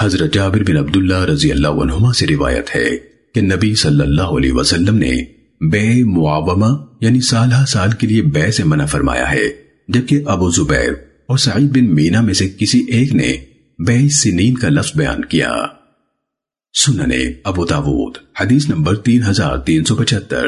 حضرت جابر بن عبداللہ رضی اللہ عنہما سے روایت ہے کہ نبی صلی اللہ علیہ وسلم نے بے معاومہ یعنی سالہ سال کے لیے بے سے منع فرمایا ہے، جبکہ ابو زبیر اور سعید بن مینا میں سے کسی ایک نے بے سنین کا لفظ بیان کیا۔ سننے ابو داود، حدیث نمبر تین ہزار تین سو پچھتر